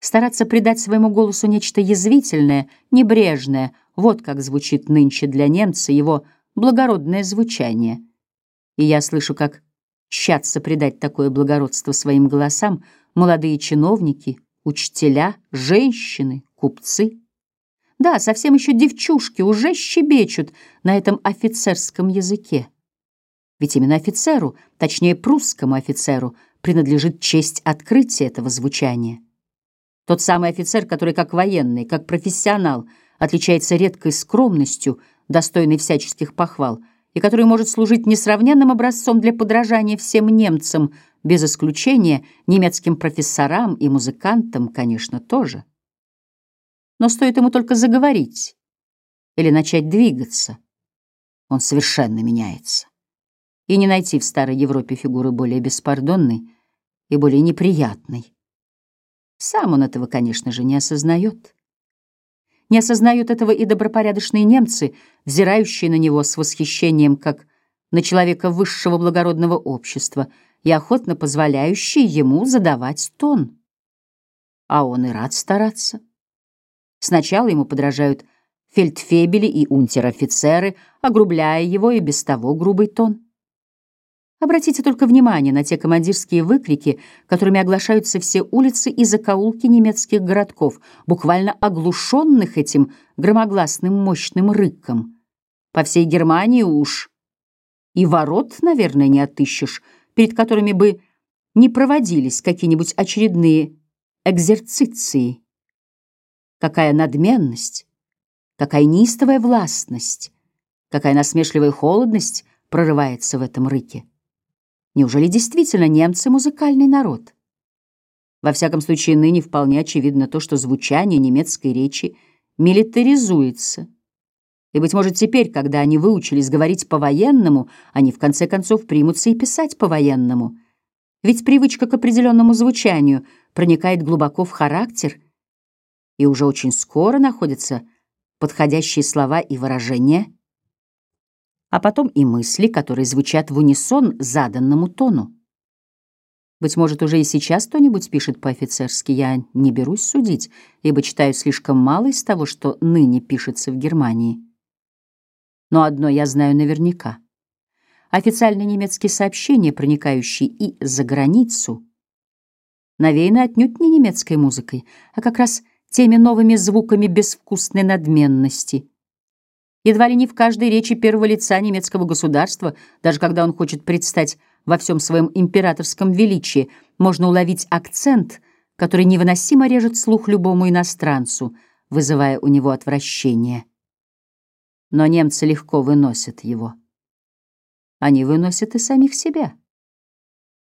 стараться придать своему голосу нечто язвительное, небрежное, вот как звучит нынче для немца его благородное звучание. И я слышу, как тщатся придать такое благородство своим голосам молодые чиновники, учителя, женщины, купцы. Да, совсем еще девчушки уже щебечут на этом офицерском языке. Ведь именно офицеру, точнее прусскому офицеру, принадлежит честь открытия этого звучания. Тот самый офицер, который как военный, как профессионал отличается редкой скромностью, достойной всяческих похвал, и который может служить несравненным образцом для подражания всем немцам, без исключения немецким профессорам и музыкантам, конечно, тоже. Но стоит ему только заговорить или начать двигаться, он совершенно меняется и не найти в старой Европе фигуры более беспардонной и более неприятной. Сам он этого, конечно же, не осознает. Не осознают этого и добропорядочные немцы, взирающие на него с восхищением, как на человека высшего благородного общества и охотно позволяющие ему задавать тон. А он и рад стараться. Сначала ему подражают фельдфебели и унтер-офицеры, огрубляя его и без того грубый тон. Обратите только внимание на те командирские выкрики, которыми оглашаются все улицы и закоулки немецких городков, буквально оглушенных этим громогласным мощным рыком. По всей Германии уж и ворот, наверное, не отыщешь, перед которыми бы не проводились какие-нибудь очередные экзерциции. Какая надменность, какая неистовая властность, какая насмешливая холодность прорывается в этом рыке. Неужели действительно немцы — музыкальный народ? Во всяком случае, ныне вполне очевидно то, что звучание немецкой речи милитаризуется. И, быть может, теперь, когда они выучились говорить по-военному, они в конце концов примутся и писать по-военному. Ведь привычка к определенному звучанию проникает глубоко в характер, и уже очень скоро находятся подходящие слова и выражения — а потом и мысли, которые звучат в унисон заданному тону. Быть может, уже и сейчас кто-нибудь пишет по-офицерски, я не берусь судить, ибо читаю слишком мало из того, что ныне пишется в Германии. Но одно я знаю наверняка. Официальные немецкие сообщения, проникающие и за границу, навеяны отнюдь не немецкой музыкой, а как раз теми новыми звуками безвкусной надменности — Едва ли не в каждой речи первого лица немецкого государства, даже когда он хочет предстать во всем своем императорском величии, можно уловить акцент, который невыносимо режет слух любому иностранцу, вызывая у него отвращение. Но немцы легко выносят его. Они выносят и самих себя.